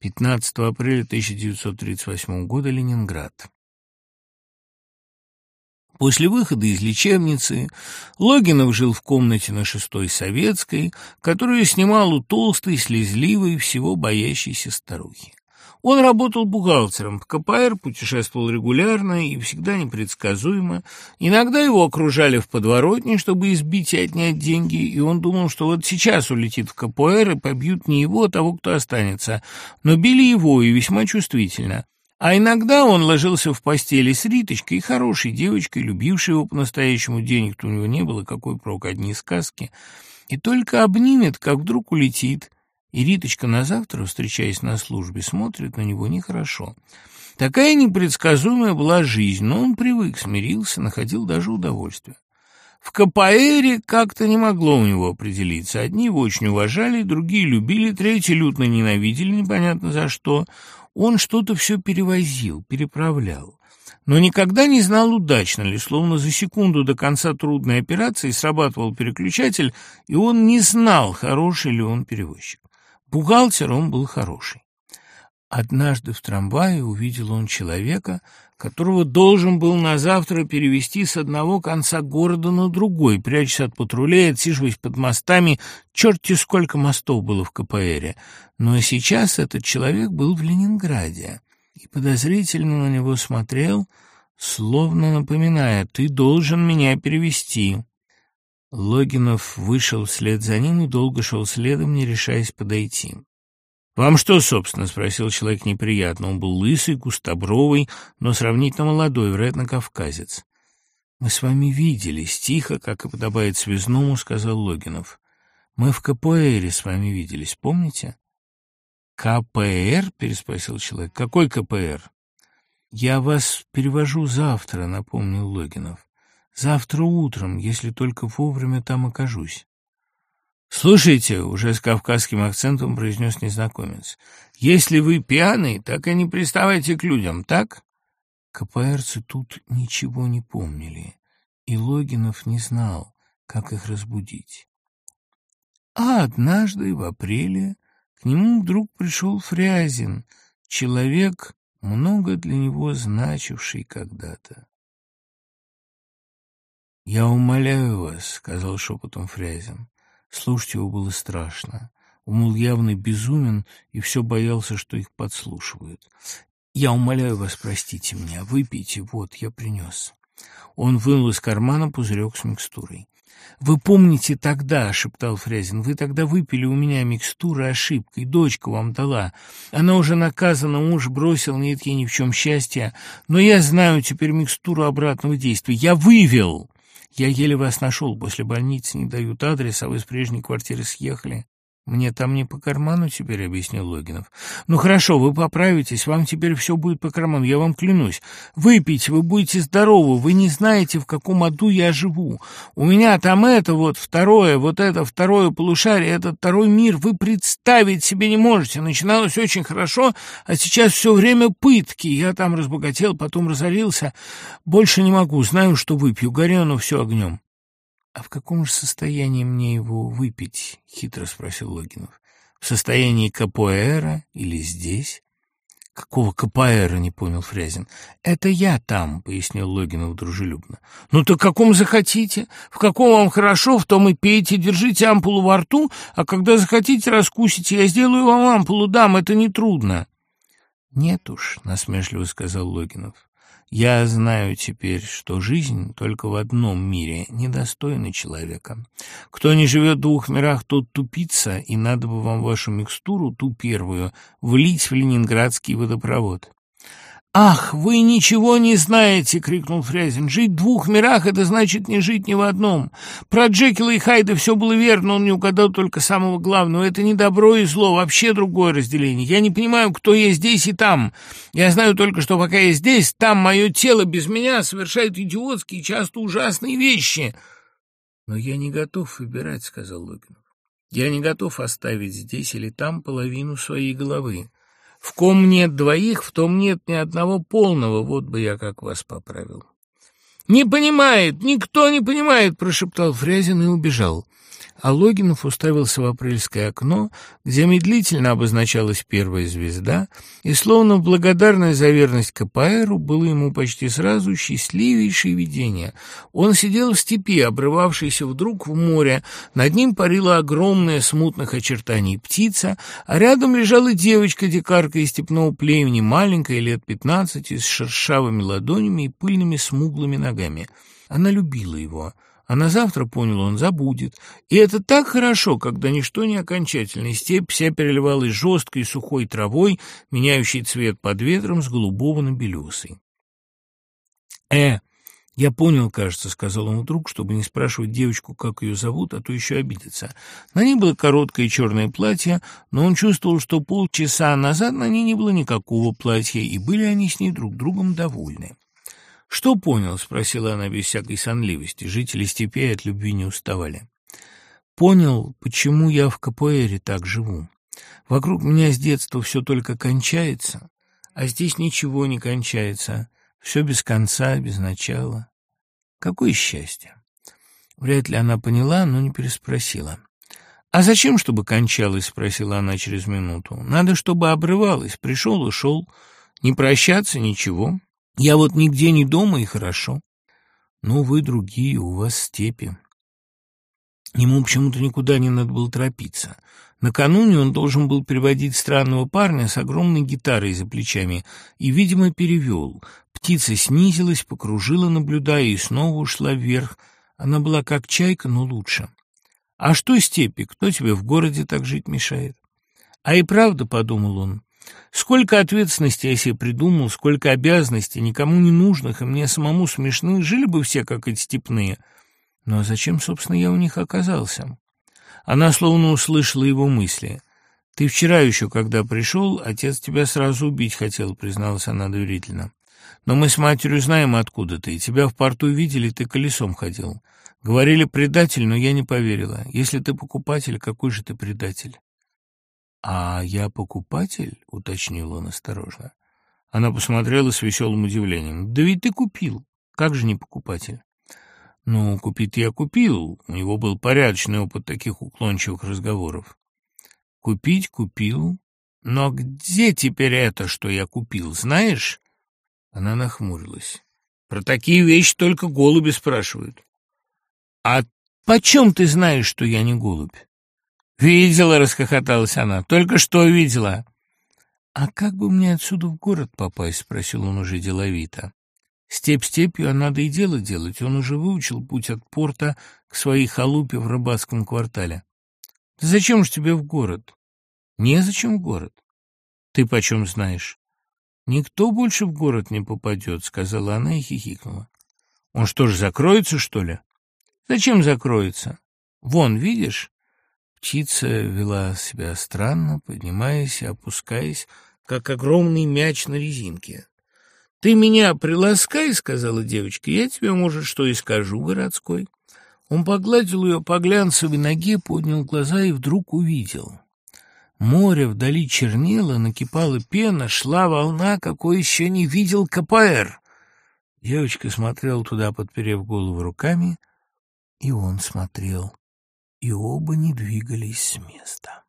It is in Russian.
15 апреля 1938 года, Ленинград. После выхода из лечебницы Логинов жил в комнате на шестой Советской, которую снимал у толстой, слезливой, всего боящейся старухи. Он работал бухгалтером в КПР, путешествовал регулярно и всегда непредсказуемо. Иногда его окружали в подворотне, чтобы избить и отнять деньги, и он думал, что вот сейчас улетит в КПР и побьют не его, а того, кто останется. Но били его, и весьма чувствительно. А иногда он ложился в постели с Риточкой, хорошей девочкой, любившей его по-настоящему, денег-то у него не было, какой прок, одни сказки, и только обнимет, как вдруг улетит. И Риточка на завтра, встречаясь на службе, смотрит на него нехорошо. Такая непредсказуемая была жизнь, но он привык, смирился, находил даже удовольствие. В КПРе как-то не могло у него определиться. Одни его очень уважали, другие любили, третьи лютно ненавидели, непонятно за что. Он что-то все перевозил, переправлял. Но никогда не знал, удачно ли, словно за секунду до конца трудной операции срабатывал переключатель, и он не знал, хороший ли он перевозчик. Бухгалтер он был хороший. Однажды в трамвае увидел он человека, которого должен был на завтра перевести с одного конца города на другой, прячась от патрулей, отсиживаясь под мостами. Черти сколько мостов было в КПРе. Но сейчас этот человек был в Ленинграде и подозрительно на него смотрел, словно напоминая «ты должен меня перевести». Логинов вышел вслед за ним и долго шел следом, не решаясь подойти. «Вам что, собственно?» — спросил человек неприятно. Он был лысый, густобровый, но сравнительно молодой, вероятно, кавказец. «Мы с вами виделись, тихо, как и подобает связному», — сказал Логинов. «Мы в КПР с вами виделись, помните?» «КПР?» — переспросил человек. «Какой КПР?» «Я вас перевожу завтра», — напомнил Логинов. «Завтра утром, если только вовремя там окажусь». «Слушайте», — уже с кавказским акцентом произнес незнакомец, «если вы пьяный, так и не приставайте к людям, так?» КПРцы тут ничего не помнили, и Логинов не знал, как их разбудить. А однажды, в апреле, к нему вдруг пришел Фрязин, человек, много для него значивший когда-то. «Я умоляю вас», — сказал шепотом Фрязин, Слушать его было страшно. Он был явно безумен и все боялся, что их подслушивают. «Я умоляю вас, простите меня. Выпейте, вот, я принес». Он вынул из кармана пузырек с микстурой. «Вы помните тогда, — шептал Фрязин, — вы тогда выпили у меня микстуры ошибкой, дочка вам дала. Она уже наказана, муж бросил, нет ей ни в чем счастья. Но я знаю теперь микстуру обратного действия. Я вывел!» Я еле вас нашел, после больницы не дают адрес, а вы с прежней квартиры съехали. «Мне там не по карману теперь», — объяснил Логинов. «Ну хорошо, вы поправитесь, вам теперь все будет по карману, я вам клянусь. Выпейте, вы будете здоровы, вы не знаете, в каком аду я живу. У меня там это вот второе, вот это второе полушарие, этот второй мир, вы представить себе не можете. Начиналось очень хорошо, а сейчас все время пытки. Я там разбогател, потом разорился. Больше не могу, знаю, что выпью, горю, но все огнем». «А в каком же состоянии мне его выпить?» — хитро спросил Логинов. «В состоянии капоэра или здесь?» «Какого КПР?» — не понял Фрязин. «Это я там», — пояснил Логинов дружелюбно. «Ну так каком захотите? В каком вам хорошо, в том и пейте, держите ампулу во рту, а когда захотите, раскусите. Я сделаю вам ампулу, дам, это нетрудно». «Нет уж», — насмешливо сказал Логинов. Я знаю теперь, что жизнь только в одном мире недостойна человека. Кто не живет в двух мирах, тот тупица, и надо бы вам вашу микстуру, ту первую, влить в ленинградский водопровод. «Ах, вы ничего не знаете!» — крикнул Фрязин. «Жить в двух мирах — это значит не жить ни в одном. Про Джекила и Хайда все было верно, он не угадал только самого главного. Это не добро и зло, вообще другое разделение. Я не понимаю, кто есть здесь и там. Я знаю только, что пока я здесь, там мое тело без меня совершает идиотские, часто ужасные вещи». «Но я не готов выбирать», — сказал Логинов. «Я не готов оставить здесь или там половину своей головы». В ком нет двоих, в том нет ни одного полного, вот бы я как вас поправил. «Не понимает, никто не понимает», — прошептал Фрязин и убежал. А Логинов уставился в апрельское окно, где медлительно обозначалась первая звезда, и, словно в благодарность за верность КПРу, было ему почти сразу счастливейшее видение. Он сидел в степи, обрывавшейся вдруг в море, над ним парила огромная смутных очертаний птица, а рядом лежала девочка-дикарка из степного племени, маленькая, лет пятнадцати, с шершавыми ладонями и пыльными смуглыми ногами. Она любила его. А на завтра, понял он, забудет. И это так хорошо, когда ничто не окончательно. Степь вся переливалась жесткой сухой травой, меняющей цвет под ветром с голубого на белесый. «Э, я понял, кажется», — сказал он вдруг, чтобы не спрашивать девочку, как ее зовут, а то еще обидится. На ней было короткое черное платье, но он чувствовал, что полчаса назад на ней не было никакого платья, и были они с ней друг другом довольны. «Что понял?» — спросила она без всякой сонливости. Жители степей от любви не уставали. «Понял, почему я в КПРе так живу. Вокруг меня с детства все только кончается, а здесь ничего не кончается, все без конца, без начала. Какое счастье!» Вряд ли она поняла, но не переспросила. «А зачем, чтобы кончалось?» — спросила она через минуту. «Надо, чтобы обрывалось. Пришел, ушел. Не прощаться, ничего. Я вот нигде не дома, и хорошо. Ну, вы другие, у вас степи. Ему почему-то никуда не надо было торопиться. Накануне он должен был переводить странного парня с огромной гитарой за плечами и, видимо, перевел. Птица снизилась, покружила, наблюдая, и снова ушла вверх. Она была как чайка, но лучше. А что степи? Кто тебе в городе так жить мешает? А и правда, — подумал он, Сколько ответственности я себе придумал, сколько обязанностей, никому не нужных, и мне самому смешны, жили бы все, как эти степные. Но зачем, собственно, я у них оказался? Она словно услышала его мысли. «Ты вчера еще, когда пришел, отец тебя сразу убить хотел», — призналась она доверительно. «Но мы с матерью знаем, откуда ты. Тебя в порту видели, ты колесом ходил. Говорили предатель, но я не поверила. Если ты покупатель, какой же ты предатель?» «А я покупатель?» — уточнил он осторожно. Она посмотрела с веселым удивлением. «Да ведь ты купил. Как же не покупатель?» «Ну, купить я купил. У него был порядочный опыт таких уклончивых разговоров». «Купить купил. Но где теперь это, что я купил, знаешь?» Она нахмурилась. «Про такие вещи только голуби спрашивают». «А почем ты знаешь, что я не голубь?» «Видела», — расхохоталась она, — «только что видела». «А как бы мне отсюда в город попасть?» — спросил он уже деловито. Степь степью, а надо и дело делать. Он уже выучил путь от порта к своей халупе в рыбацком квартале. «Да зачем же тебе в город?» «Незачем в город». «Ты почем знаешь?» «Никто больше в город не попадет», — сказала она и хихикнула. «Он что ж, закроется, что ли?» «Зачем закроется? Вон, видишь?» Птица вела себя странно, поднимаясь и опускаясь, как огромный мяч на резинке. «Ты меня приласкай», — сказала девочка, — «я тебе, может, что и скажу, городской». Он погладил ее по глянцевой ноге, поднял глаза и вдруг увидел. Море вдали чернело, накипала пена, шла волна, какой еще не видел КПР. Девочка смотрела туда, подперев голову руками, и он смотрел и оба не двигались с места.